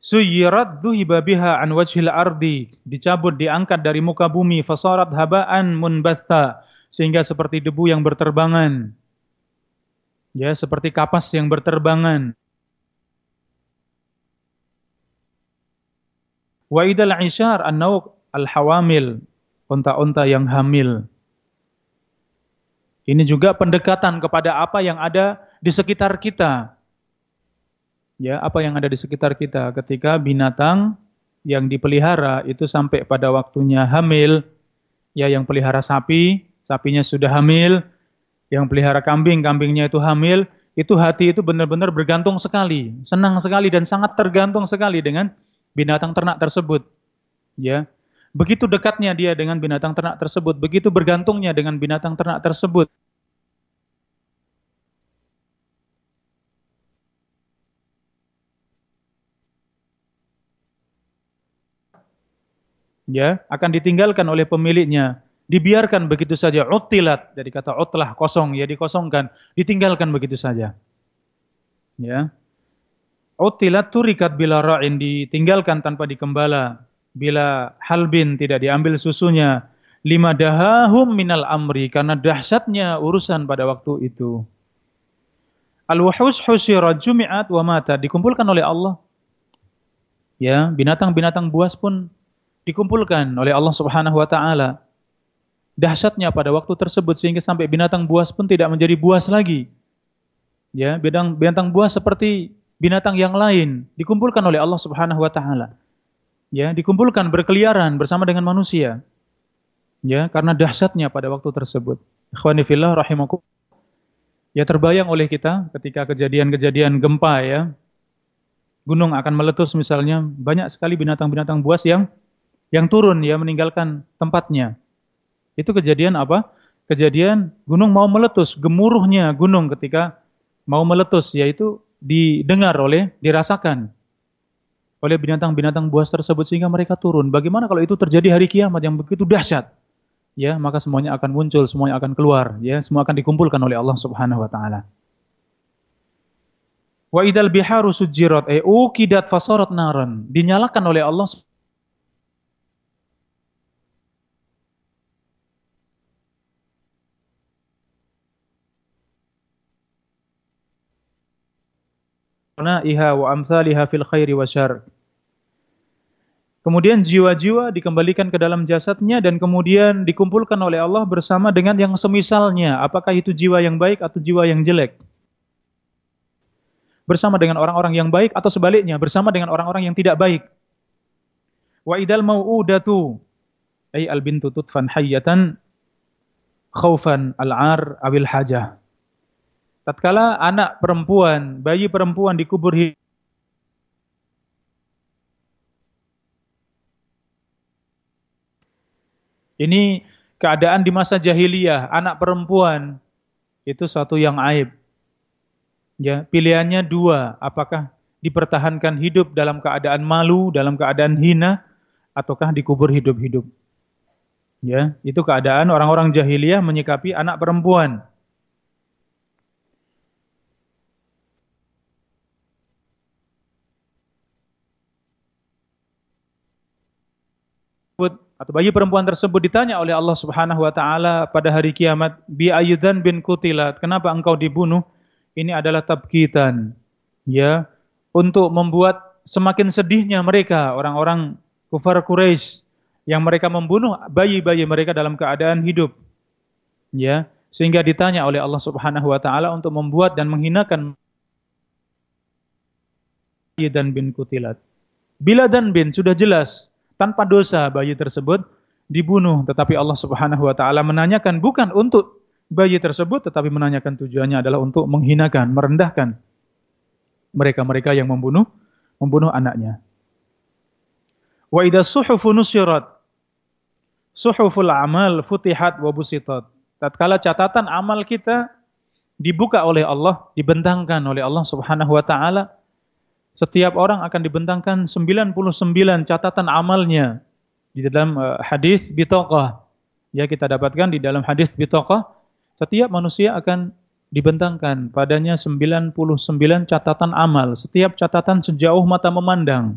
suyirat dhuhiba biha an wajhil ardi dicabut diangkat dari muka bumi fasarat habaan munbatha sehingga seperti debu yang berterbangan. Ya seperti kapas yang berterbangan. Wa idal isyar annau al hawamil unta-unta yang hamil. Ini juga pendekatan kepada apa yang ada di sekitar kita. Ya, apa yang ada di sekitar kita ketika binatang yang dipelihara itu sampai pada waktunya hamil, ya yang pelihara sapi, sapinya sudah hamil, yang pelihara kambing, kambingnya itu hamil, itu hati itu benar-benar bergantung sekali, senang sekali dan sangat tergantung sekali dengan binatang ternak tersebut. Ya. Begitu dekatnya dia dengan binatang ternak tersebut, begitu bergantungnya dengan binatang ternak tersebut. Ya akan ditinggalkan oleh pemiliknya. Dibiarkan begitu saja utilat. Dari kata utlah kosong. Ya dikosongkan. Ditinggalkan begitu saja. Ya. Utilat turikat bila ra'in ditinggalkan tanpa dikembala. Bila halbin tidak diambil susunya. Lima dahahum minal amri karena dahsyatnya urusan pada waktu itu. Al-wuhus husyirat jumi'at wa mata dikumpulkan oleh Allah. Ya binatang-binatang buas pun dikumpulkan oleh Allah Subhanahu wa taala. Dahsyatnya pada waktu tersebut sehingga sampai binatang buas pun tidak menjadi buas lagi. Ya, binatang binatang buas seperti binatang yang lain dikumpulkan oleh Allah Subhanahu wa taala. Ya, dikumpulkan berkeliaran bersama dengan manusia. Ya, karena dahsyatnya pada waktu tersebut. Ikhwani fillah rahimakum. Ya terbayang oleh kita ketika kejadian-kejadian gempa ya. Gunung akan meletus misalnya, banyak sekali binatang-binatang buas yang yang turun ya meninggalkan tempatnya. Itu kejadian apa? Kejadian gunung mau meletus, gemuruhnya gunung ketika mau meletus yaitu didengar oleh dirasakan oleh binatang-binatang buas tersebut sehingga mereka turun. Bagaimana kalau itu terjadi hari kiamat yang begitu dahsyat? Ya, maka semuanya akan muncul, semuanya akan keluar, ya, semua akan dikumpulkan oleh Allah Subhanahu wa taala. Wa idal biharu sujirat e ukidat fasarat naran. Dinyalakan oleh Allah iha wa amsalihha fil khairi wa syar. Kemudian jiwa-jiwa dikembalikan ke dalam jasadnya dan kemudian dikumpulkan oleh Allah bersama dengan yang semisalnya. Apakah itu jiwa yang baik atau jiwa yang jelek? Bersama dengan orang-orang yang baik atau sebaliknya bersama dengan orang-orang yang tidak baik. Wa idal mau'udatu ay al bintu tutfan hayyatan khaufan al-ar awil hajah tatkala anak perempuan, bayi perempuan dikubur hidup Ini keadaan di masa jahiliyah, anak perempuan itu suatu yang aib. Ya, pilihannya dua, apakah dipertahankan hidup dalam keadaan malu, dalam keadaan hina ataukah dikubur hidup-hidup. Ya, itu keadaan orang-orang jahiliyah menyikapi anak perempuan. Atau bayi perempuan tersebut ditanya oleh Allah Subhanahu wa taala pada hari kiamat bi bin kutilat kenapa engkau dibunuh? Ini adalah tabkitan ya untuk membuat semakin sedihnya mereka orang-orang kufar Quraisy yang mereka membunuh bayi-bayi mereka dalam keadaan hidup ya sehingga ditanya oleh Allah Subhanahu wa taala untuk membuat dan menghinakan dan bin kutilat bila dan bin sudah jelas tanpa dosa bayi tersebut dibunuh tetapi Allah Subhanahu wa taala menanyakan bukan untuk bayi tersebut tetapi menanyakan tujuannya adalah untuk menghinakan, merendahkan mereka-mereka yang membunuh membunuh anaknya. Wa idza suhufu nusyirat suhuful amal futihat wa busitat. Tatkala catatan amal kita dibuka oleh Allah, dibentangkan oleh Allah Subhanahu wa taala, setiap orang akan dibentangkan 99 catatan amalnya di dalam uh, hadis bitaqah. Ya kita dapatkan di dalam hadis bitaqah setiap manusia akan dibentangkan padanya 99 catatan amal, setiap catatan sejauh mata memandang.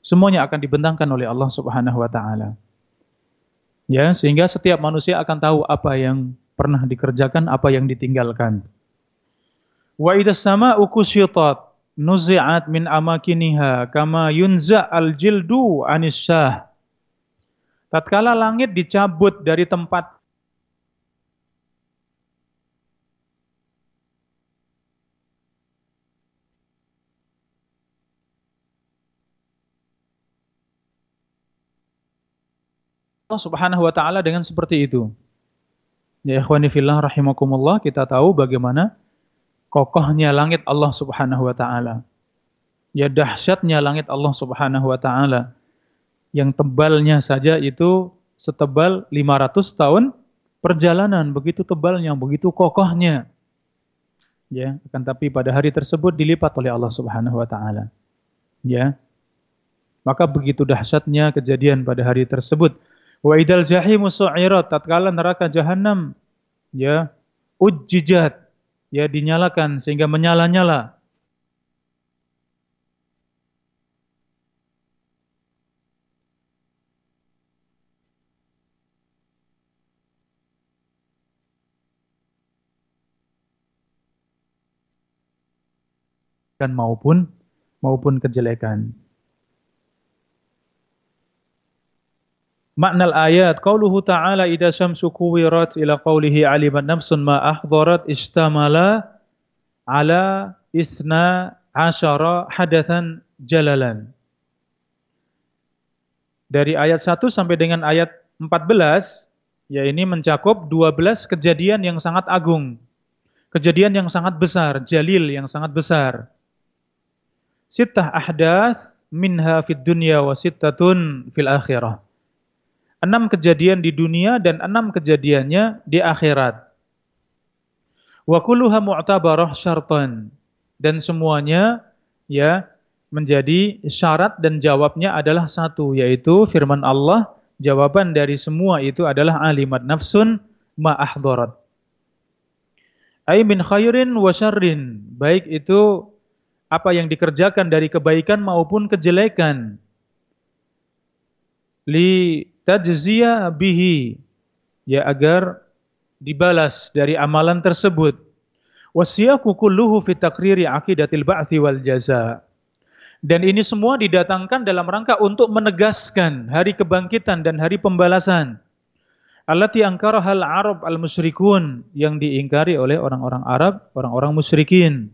Semuanya akan dibentangkan oleh Allah Subhanahu wa taala. Ya, sehingga setiap manusia akan tahu apa yang pernah dikerjakan, apa yang ditinggalkan. Wa idas sama ukusyitat nuzi'at min amakiniha kama yunza al-jildu anis syah. Tatkala langit dicabut dari tempat Allah Subhanahu wa taala dengan seperti itu. Ya ikhwani fillah rahimakumullah, kita tahu bagaimana kokohnya langit Allah Subhanahu wa taala. Ya dahsyatnya langit Allah Subhanahu wa taala. Yang tebalnya saja itu setebal 500 tahun perjalanan, begitu tebalnya, begitu kokohnya. Ya, akan tapi pada hari tersebut dilipat oleh Allah Subhanahu wa taala. Ya. Maka begitu dahsyatnya kejadian pada hari tersebut Wa idal jahimu su'irat tatkala neraka jahanam ya ujjijat ya dinyalakan sehingga menyala-nyala. maupun maupun kejelekan. Makna ayat qauluhu ta'ala idza syamsu kuwirat ila qaulihi aliman nafsun ma ahdharat istamala ala isna asyara hadatsan jalalan. Dari ayat 1 sampai dengan ayat 14 ya ini mencakup 12 kejadian yang sangat agung. Kejadian yang sangat besar, jalil yang sangat besar. Sittah ahdath minha fid dunya wa sittatun fil akhirah enam kejadian di dunia dan enam kejadiannya di akhirat. Wa kulluha mu'tabarah syartan dan semuanya ya menjadi syarat dan jawabnya adalah satu yaitu firman Allah jawaban dari semua itu adalah alimat nafsun ma ahdarat. Ai min khairin wa syarrin, baik itu apa yang dikerjakan dari kebaikan maupun kejelekan. Li tajziya bihi ya agar dibalas dari amalan tersebut. Wasiyaku kulluhu fi takriri aqidatil ba'thi wal jaza. Dan ini semua didatangkan dalam rangka untuk menegaskan hari kebangkitan dan hari pembalasan. Allati hal arab al musyrikun yang diingkari oleh orang-orang Arab orang-orang musyrikin.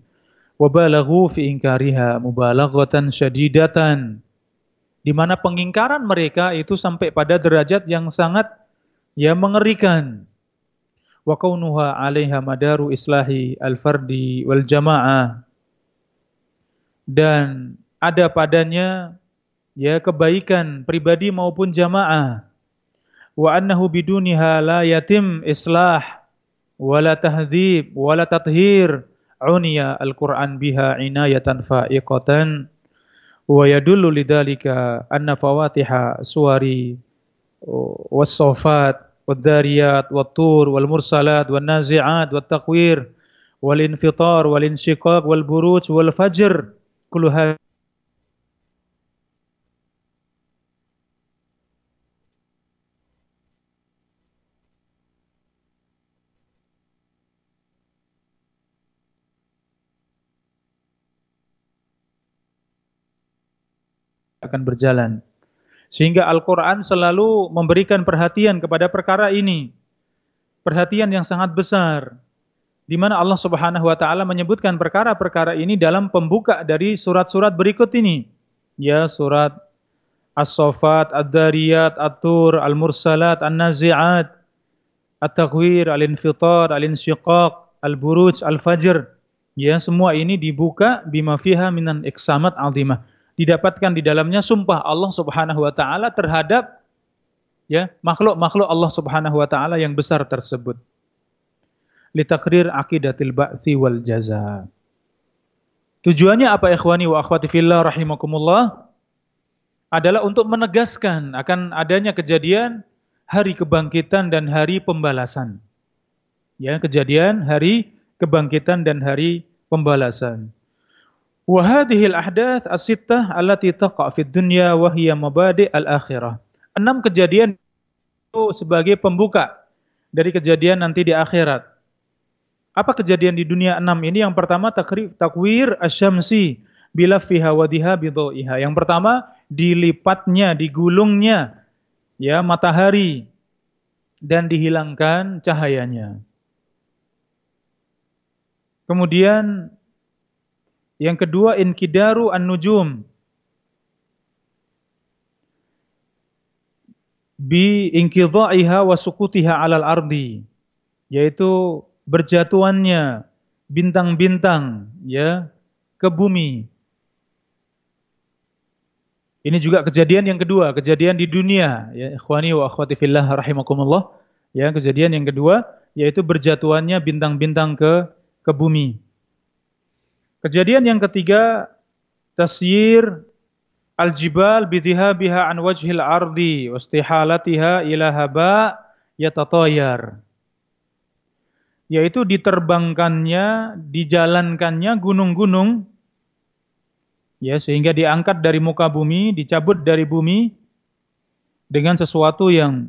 Wa balaghu fi inkariha mubalaghatan syadidatan di mana pengingkaran mereka itu sampai pada derajat yang sangat ya mengerikan. Wa kaunuha 'alaiha madaru islahi al-fardi wal jamaah. Dan ada padanya ya kebaikan pribadi maupun jamaah. Wa annahu biduniha la yatim islah wala tahdhib wala tathhir uniya al-Qur'an biha inayatan fa'iqatan wa yadullu lidzalika anna fawatiha suwari was-safat wad-dariyat wat-tur wal-mursalat wan-nazi'at wat-taqwir wal-infitar wal-insyiqaq wal-buruj wal-fajr akan berjalan. Sehingga Al-Quran selalu memberikan perhatian kepada perkara ini. Perhatian yang sangat besar. Di mana Allah subhanahu wa ta'ala menyebutkan perkara-perkara ini dalam pembuka dari surat-surat berikut ini. Ya surat As-Sofat, Ad-Dariyat, At-Tur, Al-Mursalat, An-Nazi'at, At-Takwir, Al-Infitar, Al-Insyiqaq, Al-Buruj, Al-Fajr. Ya, semua ini dibuka bima fiha minan iksamat azimah didapatkan di dalamnya sumpah Allah Subhanahu wa taala terhadap ya makhluk-makhluk Allah Subhanahu wa taala yang besar tersebut. Litakrir aqidatil ba'si wal jaza. Tujuannya apa ikhwani wa akhwati fillah rahimakumullah? Adalah untuk menegaskan akan adanya kejadian hari kebangkitan dan hari pembalasan. Ya, kejadian hari kebangkitan dan hari pembalasan. Wa hadhihi al-ahdath as-sittah allati taqa fi dunya wa hiya mabadi' al-akhirah. Enam kejadian itu sebagai pembuka dari kejadian nanti di akhirat. Apa kejadian di dunia enam ini? Yang pertama takwir asyamsi bilafiha wa dihabidhiha. Yang pertama, dilipatnya, digulungnya ya matahari dan dihilangkan cahayanya. Kemudian yang kedua inkidaru an-nujum. Bi inkidha'iha wa sukutiha 'alal ardi. Yaitu berjatuhannya bintang-bintang ya ke bumi. Ini juga kejadian yang kedua, kejadian di dunia ya ikhwani wa akhwati fillah rahimakumullah. Ya, kejadian yang kedua yaitu berjatuhannya bintang-bintang ke ke bumi. Kejadian yang ketiga, tasyir al-jibal biha an wajhil ardi wastihalatiha ila haba yatatayar. Yaitu diterbangkannya, dijalankannya gunung-gunung. Ya sehingga diangkat dari muka bumi, dicabut dari bumi dengan sesuatu yang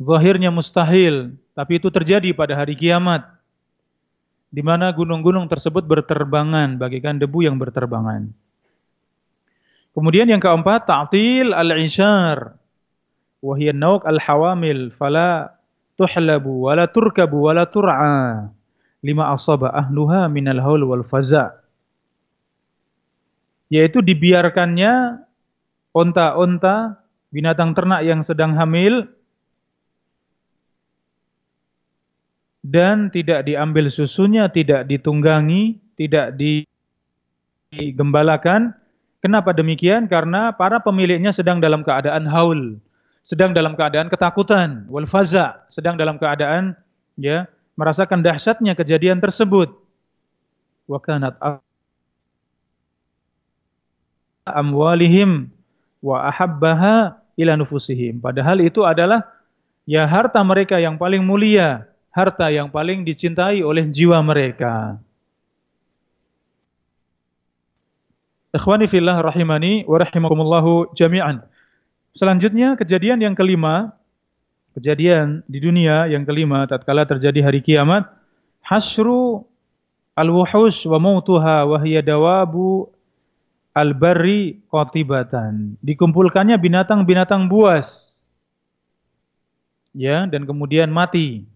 zahirnya mustahil, tapi itu terjadi pada hari kiamat di mana gunung-gunung tersebut berterbangan bagaikan debu yang berterbangan. Kemudian yang keempat, ta'til al-ishar. Wahiyya nauk al-hawamil fala tuhlabu wala turkabu wala tur'a lima asaba ahluha minal haul wal faza. Yaitu dibiarkannya onta-onta binatang ternak yang sedang hamil dan tidak diambil susunya, tidak ditunggangi, tidak digembalakan. Kenapa demikian? Karena para pemiliknya sedang dalam keadaan haul, sedang dalam keadaan ketakutan, wal faza, sedang dalam keadaan ya merasakan dahsyatnya kejadian tersebut. Wa kanat amwalihim wa ahabbaha ila nufusihim. Padahal itu adalah ya harta mereka yang paling mulia harta yang paling dicintai oleh jiwa mereka. Ikhwani fillah rahimani wa rahimakumullahu jami'an. Selanjutnya kejadian yang kelima, kejadian di dunia yang kelima tatkala terjadi hari kiamat, hasru al-wuhus wa mautuha wa hiya dawabu al-barri qatibatan. Dikumpulkannya binatang-binatang buas. Ya, dan kemudian mati.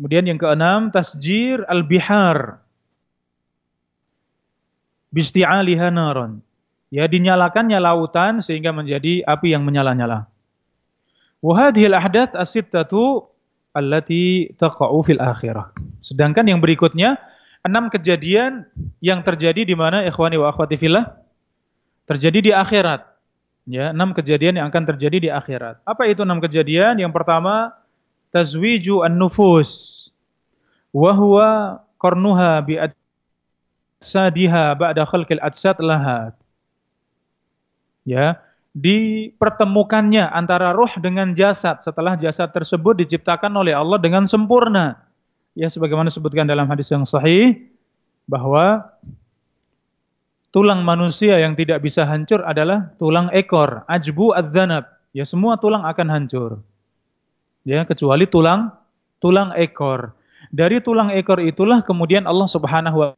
Kemudian yang keenam, tasjir al-bihar. Bisti'aliha naron. Ya, dinyalakannya lautan sehingga menjadi api yang menyala-nyala. Wahadhil ahdath asibtatu allati taqa'u fil akhirah. Sedangkan yang berikutnya, enam kejadian yang terjadi di mana ikhwani wa akhwati fillah terjadi di akhirat. Ya, enam kejadian yang akan terjadi di akhirat. Apa itu enam kejadian? Yang pertama, tazwiju an-nufus wa huwa qarnuha bi adsadiha ba'da khalqil adsad laha. Ya dipertemukannya antara roh dengan jasad. Setelah jasad tersebut diciptakan oleh Allah dengan sempurna. Ya sebagaimana disebutkan dalam hadis yang sahih bahwa tulang manusia yang tidak bisa hancur adalah tulang ekor ajbu adzanab ya semua tulang akan hancur ya kecuali tulang tulang ekor. Dari tulang ekor itulah kemudian Allah Subhanahu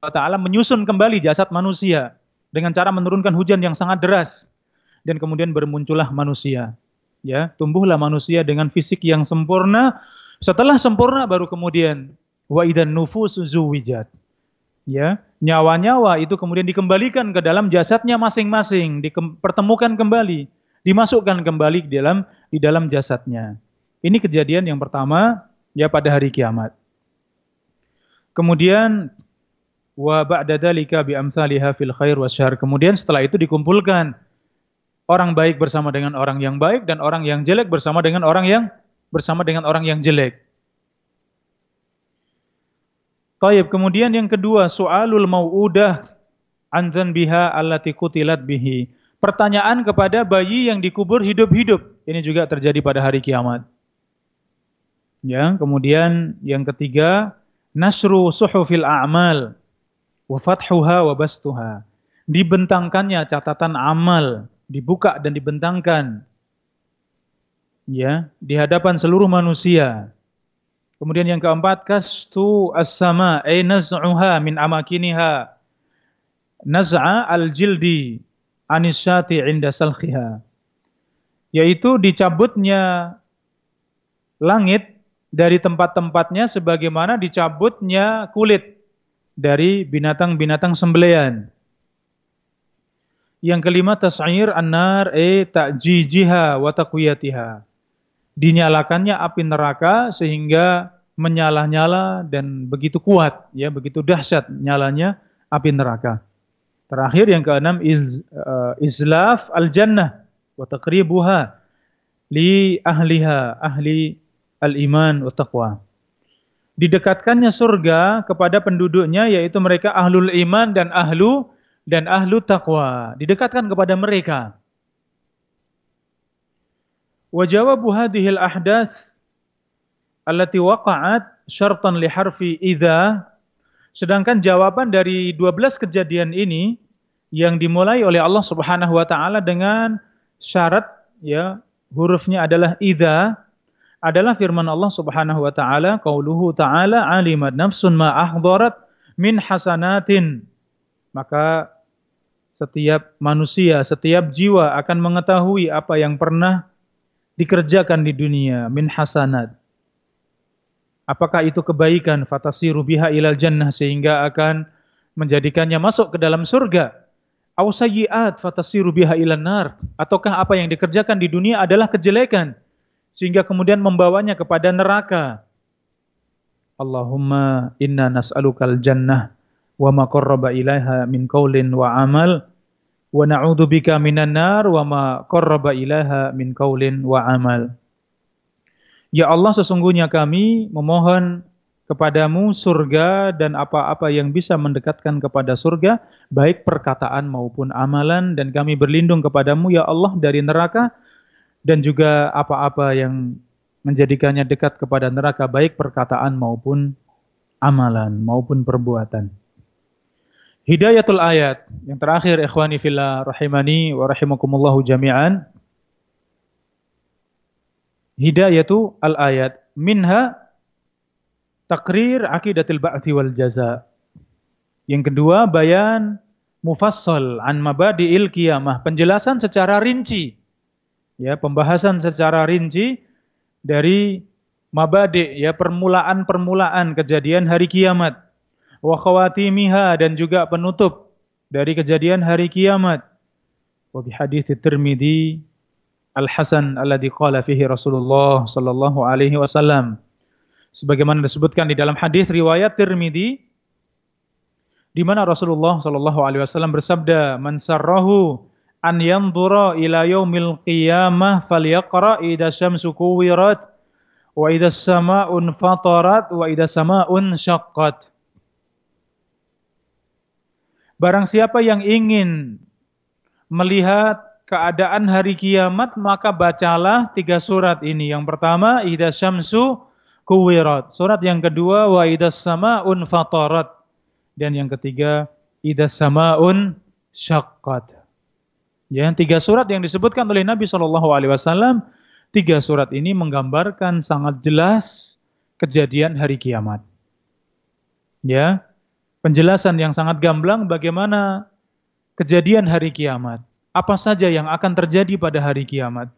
wa taala menyusun kembali jasad manusia dengan cara menurunkan hujan yang sangat deras dan kemudian bermuncullah manusia. Ya, tumbuhlah manusia dengan fisik yang sempurna. Setelah sempurna baru kemudian wa idan nufus zuwijat. Ya, nyawa-nyawa itu kemudian dikembalikan ke dalam jasadnya masing-masing, dipertemukan kembali dimasukkan kembali di dalam di dalam jasadnya. Ini kejadian yang pertama ya pada hari kiamat. Kemudian wa ba'da dzalika bi amsalha fil khair wasyar. Kemudian setelah itu dikumpulkan orang baik bersama dengan orang yang baik dan orang yang jelek bersama dengan orang yang bersama dengan orang yang jelek. Taib. Kemudian yang kedua, soalul mau'udah an biha allati kutilat bihi pertanyaan kepada bayi yang dikubur hidup-hidup. Ini juga terjadi pada hari kiamat. Ya, kemudian yang ketiga, nasru suhufil a'mal wa fathuha wa bastuha. Dibentangkannya catatan amal, dibuka dan dibentangkan. Ya, di hadapan seluruh manusia. Kemudian yang keempat kastu as-sama ay naz'uha min amakiniha. Naz'a al-jildi anisyati inda salkhiha. Yaitu dicabutnya langit dari tempat-tempatnya sebagaimana dicabutnya kulit dari binatang-binatang sembelian. Yang kelima tas'ir an-nar e ta'jijiha wa taqwiyatiha dinyalakannya api neraka sehingga menyala-nyala dan begitu kuat ya begitu dahsyat nyalanya api neraka. Terakhir yang keenam iz, uh, izlaf al-jannah wa taqribuha li ahliha ahli al-iman wa taqwa. Didekatkannya surga kepada penduduknya yaitu mereka ahlul iman dan ahlu dan ahlu taqwa. Didekatkan kepada mereka. Wa jawabu hadhil ahdath allati waqa'at syartan li harfi idza sedangkan jawaban dari 12 kejadian ini yang dimulai oleh Allah Subhanahu wa taala dengan syarat ya hurufnya adalah idza adalah firman Allah Subhanahu wa taala qauluhu ta'ala alimat nafsun ma ahdarat min hasanatin maka setiap manusia setiap jiwa akan mengetahui apa yang pernah dikerjakan di dunia min hasanat. Apakah itu kebaikan fatasiru biha ilal jannah sehingga akan menjadikannya masuk ke dalam surga? Aw sayyi'at fatasiru biha ilan nar? Ataukah apa yang dikerjakan di dunia adalah kejelekan sehingga kemudian membawanya kepada neraka? Allahumma inna nas'alukal jannah wa ma qarraba ilaiha min qaulin wa amal wa na'udzubika minan nar wa ma qarraba ilaha min qaulin wa amal. Ya Allah sesungguhnya kami memohon kepadamu surga dan apa-apa yang bisa mendekatkan kepada surga baik perkataan maupun amalan dan kami berlindung kepadamu ya Allah dari neraka dan juga apa-apa yang menjadikannya dekat kepada neraka baik perkataan maupun amalan maupun perbuatan. Hidayatul ayat. Yang terakhir ikhwani fillah rahimani wa rahimakumullahu jami'an. Hidayatu al ayat minha takrir aqidatil ba'thi wal jaza. Yang kedua bayan mufassal an mabadi'il qiyamah, penjelasan secara rinci. Ya, pembahasan secara rinci dari mabadi ya permulaan-permulaan kejadian hari kiamat wa khawatimiha dan juga penutup dari kejadian hari kiamat. Wa bi hadits Al-Hasan alladhi qala fihi Rasulullah sallallahu alaihi wasallam. Sebagaimana disebutkan di dalam hadis riwayat Tirmizi di mana Rasulullah sallallahu alaihi wasallam bersabda, "Man sarrahu an yanzura ila yaumil qiyamah falyaqra idza syamsu kuwirat wa idza samaa'un fatarat wa idza samaa'un syaqqat." Barang siapa yang ingin melihat keadaan hari kiamat, maka bacalah tiga surat ini. Yang pertama, Ida Syamsu Kuwirat. Surat yang kedua, Wa Ida Sama'un Fatarat. Dan yang ketiga, Ida Sama'un Syaqqat. Ya, tiga surat yang disebutkan oleh Nabi Shallallahu Alaihi Wasallam, tiga surat ini menggambarkan sangat jelas kejadian hari kiamat. Ya, penjelasan yang sangat gamblang bagaimana kejadian hari kiamat. Apa saja yang akan terjadi pada hari kiamat.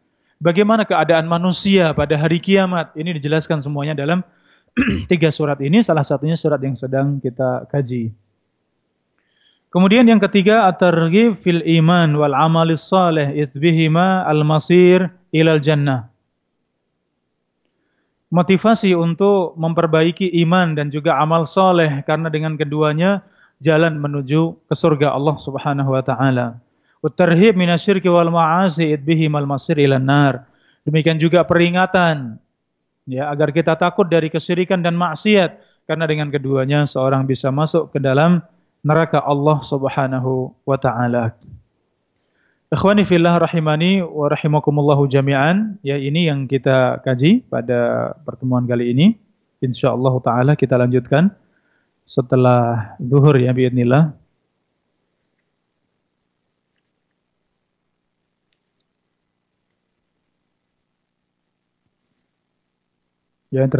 Bagaimana keadaan manusia pada hari kiamat. Ini dijelaskan semuanya dalam tiga surat ini. Salah satunya surat yang sedang kita kaji. Kemudian yang ketiga at-targhib fil iman wal amalis salih itbihima al-masir ilal jannah motivasi untuk memperbaiki iman dan juga amal soleh karena dengan keduanya jalan menuju ke surga Allah Subhanahu wa taala. Utarhib minasyirki wal ma'asi idbihi mal masir ilan nar. Demikian juga peringatan ya agar kita takut dari kesyirikan dan maksiat karena dengan keduanya seorang bisa masuk ke dalam neraka Allah Subhanahu wa taala. Ikhwani fillah rahimani wa rahimakumullahu jami'an. Ya ini yang kita kaji pada pertemuan kali ini. Insyaallah taala kita lanjutkan setelah zuhur ya biidznillah. Ya, yang